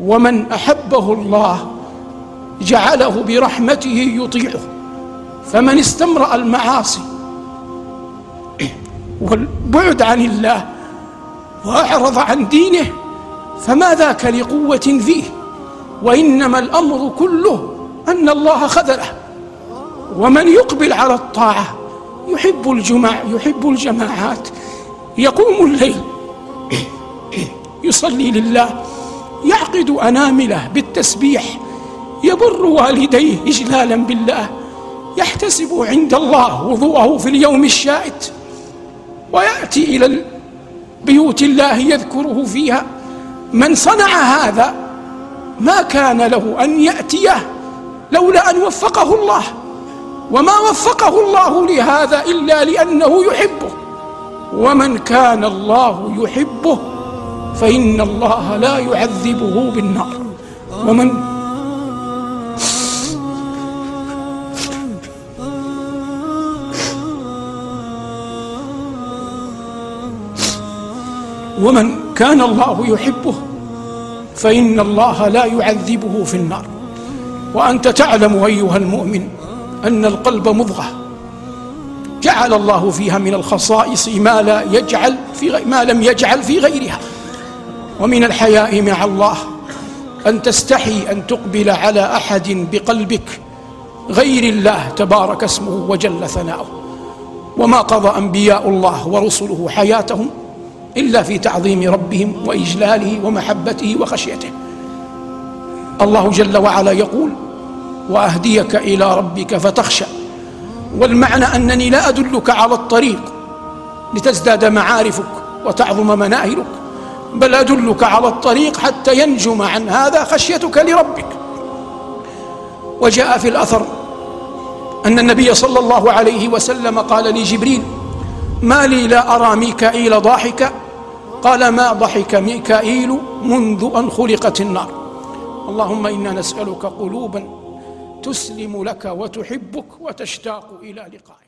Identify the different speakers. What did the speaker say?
Speaker 1: ومن أحبه الله جعله برحمته يطيعه فمن استمرأ المعاصي والبعد عن الله وأعرض عن دينه فما ذاك لقوة فيه وإنما الأمر كله أن الله خذله. ومن يقبل على الطاعة يحب الجمع يحب الجماعات يقوم الليل يصلي لله. يعقد أنامله بالتسبيح يبر والديه اجلالا بالله يحتسب عند الله وضوءه في اليوم الشائت ويأتي إلى بيوت الله يذكره فيها من صنع هذا ما كان له أن يأتيه لولا أن وفقه الله وما وفقه الله لهذا إلا لأنه يحبه ومن كان الله يحبه فإن الله لا يعذبه بالنار. ومن ومن كان الله يحبه فإن الله لا يعذبه في النار. وأنت تعلم أيها المؤمن أن القلب مضغة. جعل الله فيها من الخصائص ما لا يجعل في ما لم يجعل في غيرها. ومن الحياء مع الله أن تستحي أن تقبل على أحد بقلبك غير الله تبارك اسمه وجل ثناؤه. وما قضى أنبياء الله ورسله حياتهم إلا في تعظيم ربهم وإجلاله ومحبته وخشيته. الله جل وعلا يقول وأهديك إلى ربك فتخشى. والمعنى أنني لا أدلك على الطريق لتزداد معارفك وتعظم مناهلك. بل أدلك على الطريق حتى ينجم عن هذا خشيتك لربك. وجاء في الأثر أن النبي صلى الله عليه وسلم قال لجبريل ما لي لا أرى ميكائيل ضاحكا؟ قال ما ضحك ميكائيل منذ أن خلقت النار. اللهم إنا نسألك قلوبا تسلم لك وتحبك وتشتاق إلى لقائك.